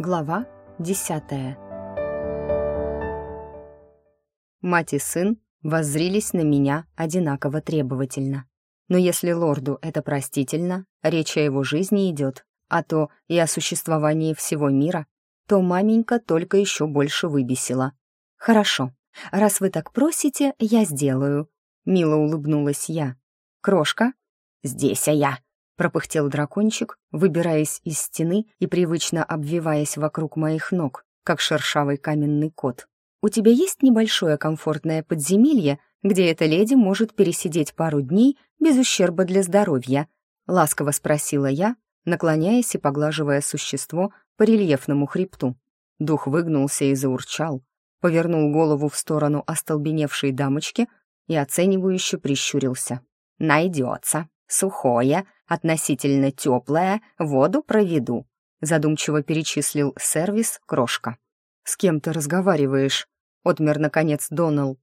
Глава десятая. Мать и сын воззрились на меня одинаково требовательно. Но если лорду это простительно, речь о его жизни идет, а то и о существовании всего мира, то маменька только еще больше выбесила. «Хорошо, раз вы так просите, я сделаю», — мило улыбнулась я. «Крошка?» «Здесь, а я», пропыхтел дракончик, выбираясь из стены и привычно обвиваясь вокруг моих ног, как шершавый каменный кот. «У тебя есть небольшое комфортное подземелье, где эта леди может пересидеть пару дней без ущерба для здоровья?» — ласково спросила я, наклоняясь и поглаживая существо по рельефному хребту. Дух выгнулся и заурчал, повернул голову в сторону остолбеневшей дамочки и оценивающе прищурился. «Найдется. Сухое, относительно теплая, воду проведу», — задумчиво перечислил сервис Крошка. «С кем ты разговариваешь?» — отмер, наконец, Донал.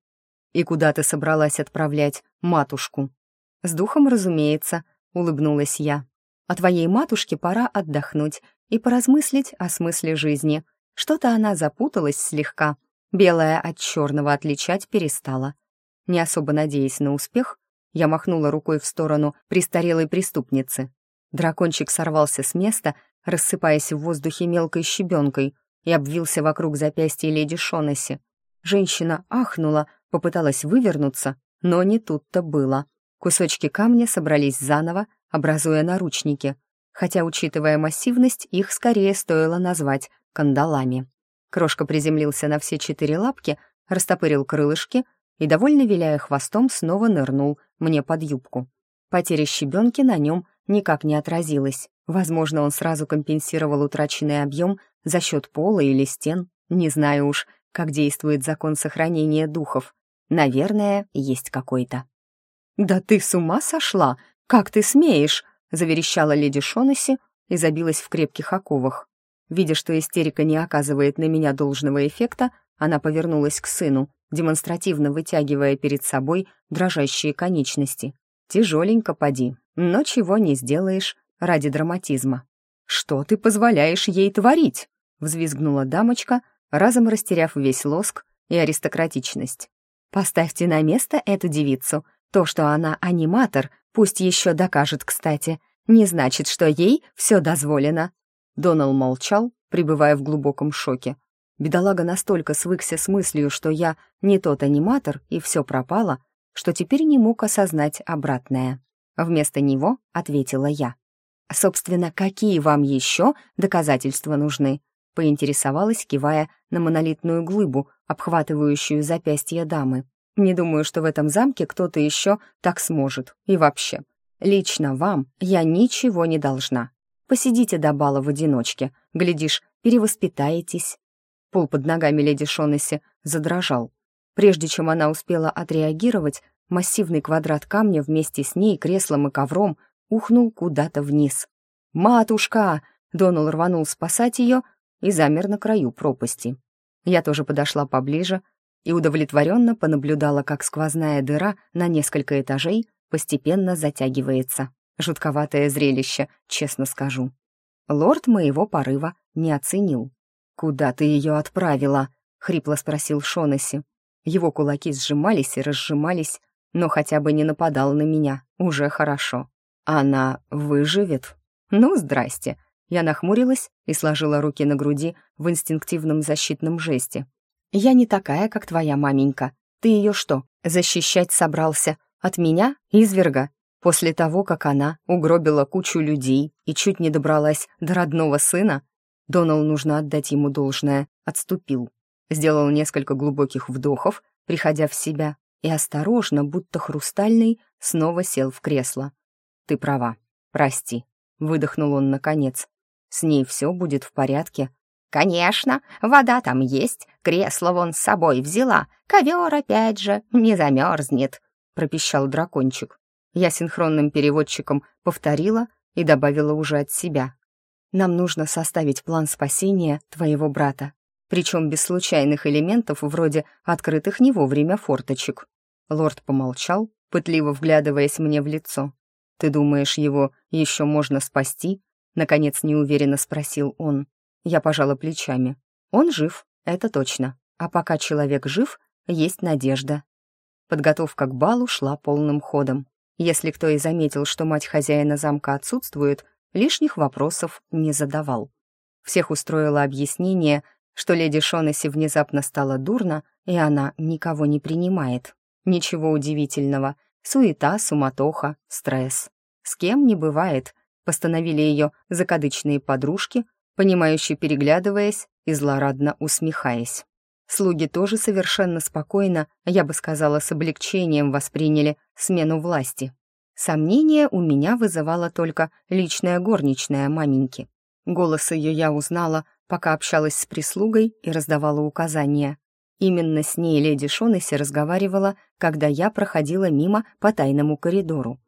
«И куда ты собралась отправлять матушку?» «С духом, разумеется», — улыбнулась я. «А твоей матушке пора отдохнуть и поразмыслить о смысле жизни. Что-то она запуталась слегка, белая от черного отличать перестала. Не особо надеясь на успех, я махнула рукой в сторону престарелой преступницы. Дракончик сорвался с места, рассыпаясь в воздухе мелкой щебенкой, и обвился вокруг запястья леди Шонесси. Женщина ахнула, попыталась вывернуться, но не тут-то было. Кусочки камня собрались заново, образуя наручники, хотя, учитывая массивность, их скорее стоило назвать кандалами. Крошка приземлился на все четыре лапки, растопырил крылышки и, довольно виляя хвостом, снова нырнул мне под юбку. Потеря щебенки на нем никак не отразилась. Возможно, он сразу компенсировал утраченный объем за счет пола или стен. Не знаю уж, как действует закон сохранения духов. Наверное, есть какой-то. «Да ты с ума сошла! Как ты смеешь?» — заверещала леди Шонесси и забилась в крепких оковах. Видя, что истерика не оказывает на меня должного эффекта, она повернулась к сыну демонстративно вытягивая перед собой дрожащие конечности. «Тяжеленько поди, но чего не сделаешь ради драматизма». «Что ты позволяешь ей творить?» — взвизгнула дамочка, разом растеряв весь лоск и аристократичность. «Поставьте на место эту девицу. То, что она аниматор, пусть еще докажет, кстати, не значит, что ей все дозволено». Донал молчал, пребывая в глубоком шоке. Бедолага настолько свыкся с мыслью, что я не тот аниматор и все пропало, что теперь не мог осознать обратное. Вместо него ответила я. «Собственно, какие вам еще доказательства нужны?» поинтересовалась, кивая на монолитную глыбу, обхватывающую запястье дамы. «Не думаю, что в этом замке кто-то еще так сможет. И вообще, лично вам я ничего не должна. Посидите до бала в одиночке, глядишь, перевоспитаетесь». Пол под ногами леди Шонесси задрожал. Прежде чем она успела отреагировать, массивный квадрат камня вместе с ней, креслом и ковром ухнул куда-то вниз. «Матушка!» — Донал рванул спасать ее и замер на краю пропасти. Я тоже подошла поближе и удовлетворенно понаблюдала, как сквозная дыра на несколько этажей постепенно затягивается. Жутковатое зрелище, честно скажу. Лорд моего порыва не оценил. «Куда ты ее отправила?» — хрипло спросил Шонесси. Его кулаки сжимались и разжимались, но хотя бы не нападал на меня, уже хорошо. «Она выживет?» «Ну, здрасте!» Я нахмурилась и сложила руки на груди в инстинктивном защитном жесте. «Я не такая, как твоя маменька. Ты ее что, защищать собрался? От меня, изверга? После того, как она угробила кучу людей и чуть не добралась до родного сына? Донал, нужно отдать ему должное, отступил. Сделал несколько глубоких вдохов, приходя в себя, и осторожно, будто хрустальный, снова сел в кресло. «Ты права. Прости», — выдохнул он наконец. «С ней все будет в порядке». «Конечно, вода там есть, кресло вон с собой взяла, ковер опять же не замерзнет», — пропищал дракончик. Я синхронным переводчиком повторила и добавила уже от себя. Нам нужно составить план спасения твоего брата, причем без случайных элементов вроде открытых не вовремя форточек». Лорд помолчал, пытливо вглядываясь мне в лицо. «Ты думаешь, его еще можно спасти?» Наконец неуверенно спросил он. Я пожала плечами. Он жив, это точно. А пока человек жив, есть надежда. Подготовка к балу шла полным ходом. Если кто и заметил, что мать хозяина замка отсутствует, лишних вопросов не задавал. Всех устроило объяснение, что леди Шонесси внезапно стало дурно, и она никого не принимает. Ничего удивительного. Суета, суматоха, стресс. С кем не бывает, постановили ее закадычные подружки, понимающе переглядываясь и злорадно усмехаясь. Слуги тоже совершенно спокойно, я бы сказала, с облегчением восприняли смену власти. Сомнения у меня вызывала только личная горничная маменьки. Голос ее я узнала, пока общалась с прислугой и раздавала указания. Именно с ней леди Шонесси разговаривала, когда я проходила мимо по тайному коридору.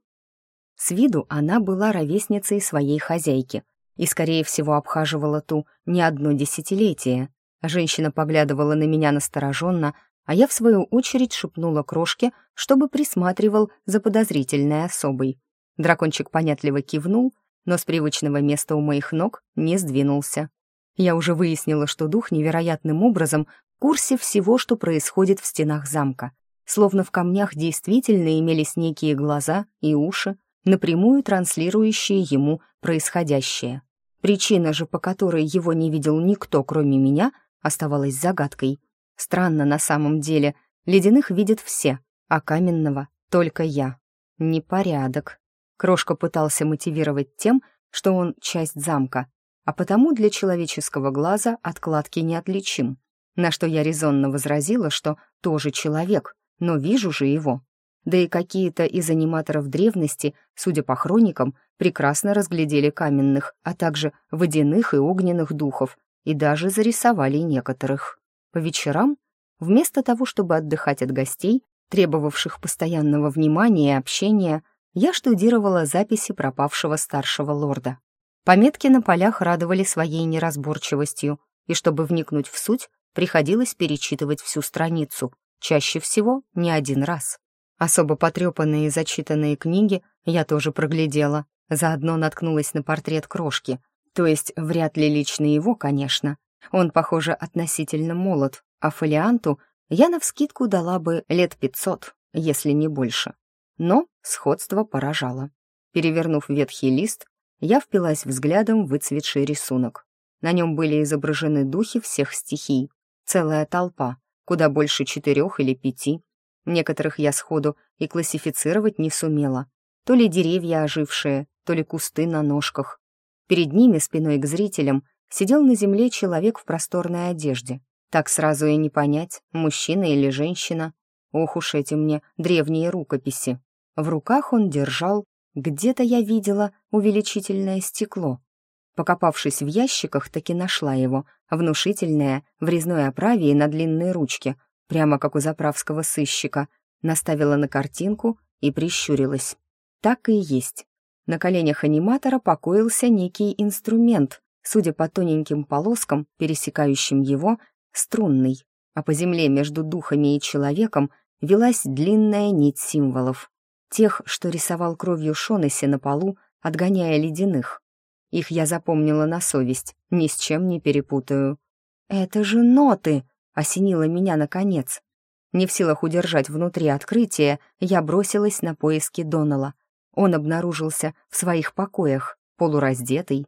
С виду она была ровесницей своей хозяйки и, скорее всего, обхаживала ту не одно десятилетие. Женщина поглядывала на меня настороженно, а я, в свою очередь, шепнула крошке, чтобы присматривал за подозрительной особой. Дракончик понятливо кивнул, но с привычного места у моих ног не сдвинулся. Я уже выяснила, что дух невероятным образом в курсе всего, что происходит в стенах замка. Словно в камнях действительно имелись некие глаза и уши, напрямую транслирующие ему происходящее. Причина же, по которой его не видел никто, кроме меня, оставалась загадкой. Странно на самом деле, ледяных видят все, а каменного — только я. Непорядок. Крошка пытался мотивировать тем, что он часть замка, а потому для человеческого глаза откладки неотличим. На что я резонно возразила, что тоже человек, но вижу же его. Да и какие-то из аниматоров древности, судя по хроникам, прекрасно разглядели каменных, а также водяных и огненных духов, и даже зарисовали некоторых. По вечерам, вместо того, чтобы отдыхать от гостей, требовавших постоянного внимания и общения, я штудировала записи пропавшего старшего лорда. Пометки на полях радовали своей неразборчивостью, и чтобы вникнуть в суть, приходилось перечитывать всю страницу, чаще всего не один раз. Особо потрепанные и зачитанные книги я тоже проглядела, заодно наткнулась на портрет крошки, то есть вряд ли лично его, конечно. Он, похоже, относительно молод, а фолианту я навскидку дала бы лет пятьсот, если не больше. Но сходство поражало. Перевернув ветхий лист, я впилась взглядом в выцветший рисунок. На нем были изображены духи всех стихий. Целая толпа, куда больше четырех или пяти. Некоторых я сходу и классифицировать не сумела. То ли деревья ожившие, то ли кусты на ножках. Перед ними, спиной к зрителям, сидел на земле человек в просторной одежде. Так сразу и не понять, мужчина или женщина. Ох уж эти мне древние рукописи. В руках он держал, где-то я видела увеличительное стекло. Покопавшись в ящиках, таки нашла его, внушительное, в резной оправе и на длинной ручке, прямо как у заправского сыщика, наставила на картинку и прищурилась. Так и есть. На коленях аниматора покоился некий инструмент, судя по тоненьким полоскам, пересекающим его, струнный, а по земле между духами и человеком велась длинная нить символов, тех, что рисовал кровью Шонесси на полу, отгоняя ледяных. Их я запомнила на совесть, ни с чем не перепутаю. «Это же ноты!» осенило меня наконец. Не в силах удержать внутри открытия, я бросилась на поиски Донала. Он обнаружился в своих покоях, полураздетый.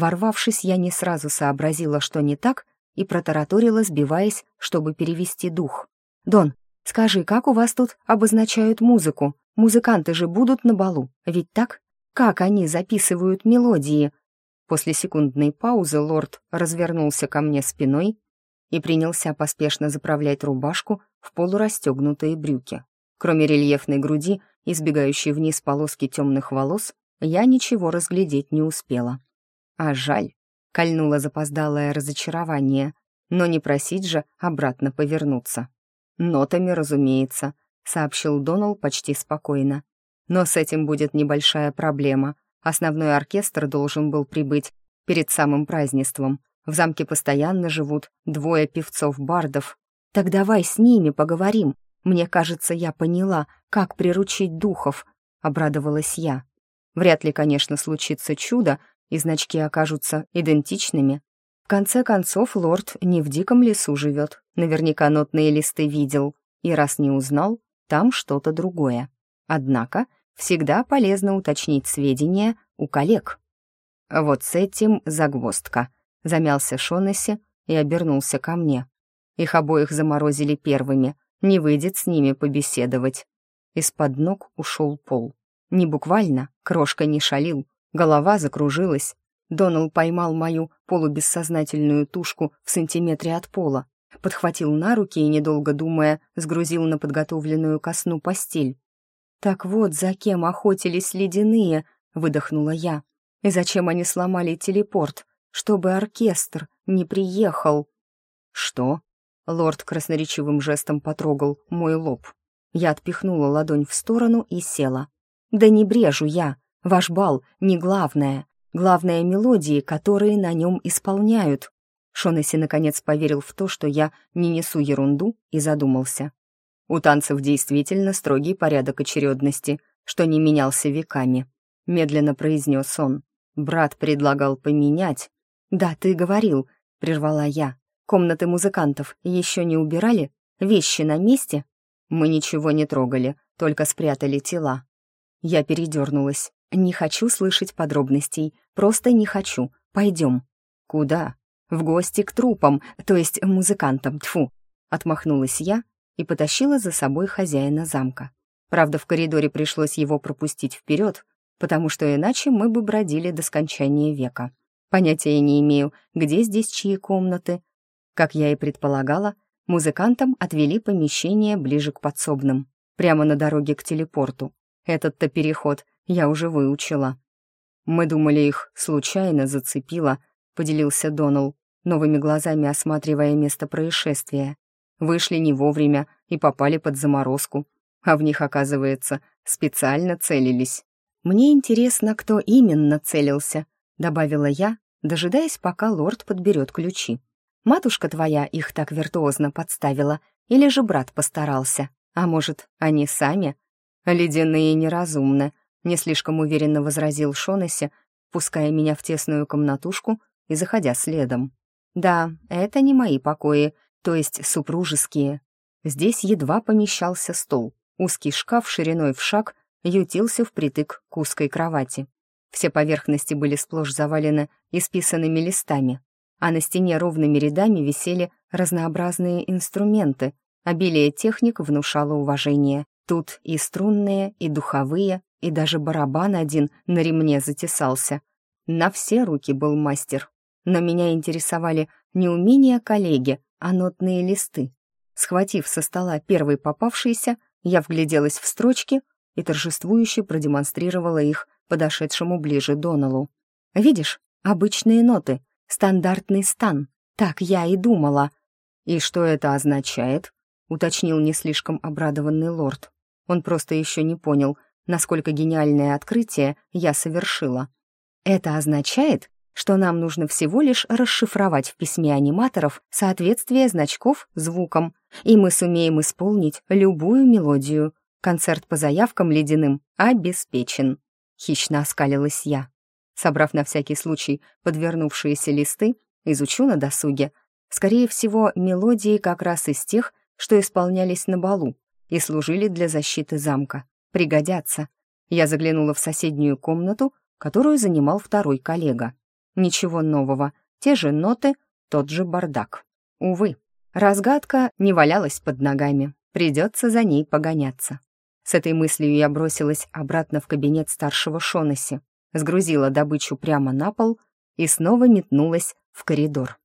Ворвавшись, я не сразу сообразила, что не так, и протараторила, сбиваясь, чтобы перевести дух. «Дон, скажи, как у вас тут обозначают музыку? Музыканты же будут на балу, ведь так? Как они записывают мелодии?» После секундной паузы лорд развернулся ко мне спиной и принялся поспешно заправлять рубашку в полурастегнутые брюки. Кроме рельефной груди, избегающей вниз полоски темных волос, я ничего разглядеть не успела. А жаль, кольнуло запоздалое разочарование, но не просить же обратно повернуться. «Нотами, разумеется», — сообщил Донал почти спокойно. «Но с этим будет небольшая проблема. Основной оркестр должен был прибыть перед самым празднеством, в замке постоянно живут двое певцов-бардов. Так давай с ними поговорим. Мне кажется, я поняла, как приручить духов», — обрадовалась я. Вряд ли, конечно, случится чудо, и значки окажутся идентичными. В конце концов, лорд не в диком лесу живет, наверняка нотные листы видел, и раз не узнал, там что-то другое. Однако всегда полезно уточнить сведения у коллег. Вот с этим загвоздка. Замялся Шонесси и обернулся ко мне. Их обоих заморозили первыми, не выйдет с ними побеседовать. Из-под ног ушел пол. Не буквально, крошка не шалил, голова закружилась, Донал поймал мою полубессознательную тушку в сантиметре от пола, подхватил на руки и, недолго думая, сгрузил на подготовленную ко сну постель. «Так вот, за кем охотились ледяные?» — выдохнула я. «И зачем они сломали телепорт? Чтобы оркестр не приехал». «Что?» — лорд красноречивым жестом потрогал мой лоб. Я отпихнула ладонь в сторону и села. «Да не брежу я. Ваш бал не главное. Главное — мелодии, которые на нем исполняют. Шонесси наконец поверил в то, что я не несу ерунду, и задумался. У танцев действительно строгий порядок очередности, что не менялся веками. Медленно произнес он. Брат предлагал поменять. «Да, ты говорил», — прервала я. «Комнаты музыкантов еще не убирали? Вещи на месте?» «Мы ничего не трогали, только спрятали тела». Я передернулась. «Не хочу слышать подробностей. Просто не хочу. Пойдем». «Куда?» «В гости к трупам, то есть музыкантам, тфу. Отмахнулась я и потащила за собой хозяина замка. Правда, в коридоре пришлось его пропустить вперед, потому что иначе мы бы бродили до скончания века. Понятия не имею, где здесь чьи комнаты. Как я и предполагала, музыкантам отвели помещение ближе к подсобным, прямо на дороге к телепорту. Этот-то переход я уже выучила. Мы думали, их случайно зацепило, поделился Донал, новыми глазами осматривая место происшествия. Вышли не вовремя и попали под заморозку, а в них, оказывается, специально целились. «Мне интересно, кто именно целился», — добавила я, дожидаясь, пока лорд подберет ключи. «Матушка твоя их так виртуозно подставила, или же брат постарался? А может, они сами?» «Ледяные неразумны», — не слишком уверенно возразил Шонесси, пуская меня в тесную комнатушку и заходя следом. «Да, это не мои покои, то есть супружеские. Здесь едва помещался стол. Узкий шкаф шириной в шаг ютился впритык к узкой кровати. Все поверхности были сплошь завалены исписанными листами, а на стене ровными рядами висели разнообразные инструменты. Обилие техник внушало уважение. Тут и струнные, и духовые, и даже барабан один на ремне затесался. На все руки был мастер. Но меня интересовали не умения коллеги, а нотные листы. Схватив со стола первый попавшийся, я вгляделась в строчки и торжествующе продемонстрировала их подошедшему ближе Доналу. «Видишь, обычные ноты, стандартный стан. Так я и думала». «И что это означает?» — уточнил не слишком обрадованный лорд. Он просто еще не понял, насколько гениальное открытие я совершила. «Это означает, что нам нужно всего лишь расшифровать в письме аниматоров соответствие значков звукам, и мы сумеем исполнить любую мелодию. Концерт по заявкам ледяным обеспечен. Хищно оскалилась я. Собрав на всякий случай подвернувшиеся листы, изучу на досуге. Скорее всего, мелодии как раз из тех, что исполнялись на балу и служили для защиты замка. Пригодятся. Я заглянула в соседнюю комнату, которую занимал второй коллега. Ничего нового, те же ноты, тот же бардак. Увы, разгадка не валялась под ногами, придется за ней погоняться. С этой мыслью я бросилась обратно в кабинет старшего Шонесси, сгрузила добычу прямо на пол и снова метнулась в коридор.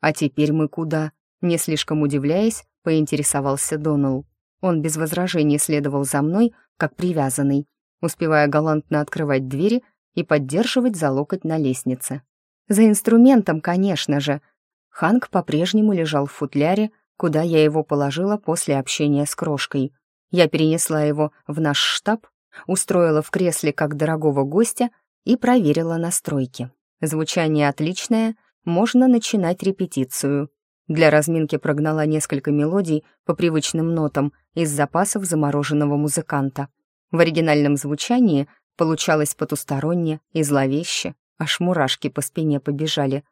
«А теперь мы куда?» Не слишком удивляясь, поинтересовался Донал. Он без возражений следовал за мной, как привязанный, успевая галантно открывать двери и поддерживать за локоть на лестнице. За инструментом, конечно же. Ханк по-прежнему лежал в футляре, куда я его положила после общения с крошкой. Я перенесла его в наш штаб, устроила в кресле как дорогого гостя и проверила настройки. Звучание отличное, можно начинать репетицию. Для разминки прогнала несколько мелодий по привычным нотам из запасов замороженного музыканта. В оригинальном звучании Получалось потусторонне и зловеще, аж мурашки по спине побежали.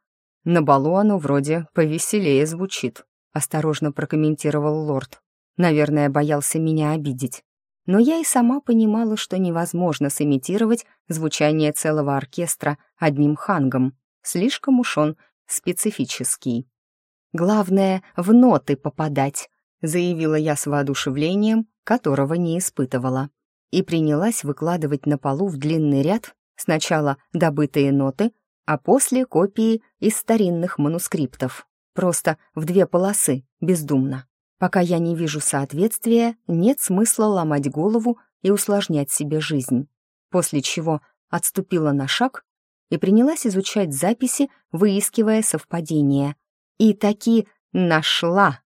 На балу оно вроде повеселее звучит», — осторожно прокомментировал лорд. Наверное, боялся меня обидеть. Но я и сама понимала, что невозможно сымитировать звучание целого оркестра одним хангом. Слишком уж он специфический. «Главное, в ноты попадать», — заявила я с воодушевлением, которого не испытывала, и принялась выкладывать на полу в длинный ряд сначала добытые ноты, а после копии из старинных манускриптов. Просто в две полосы, бездумно. Пока я не вижу соответствия, нет смысла ломать голову и усложнять себе жизнь. После чего отступила на шаг и принялась изучать записи, выискивая совпадения. И таки нашла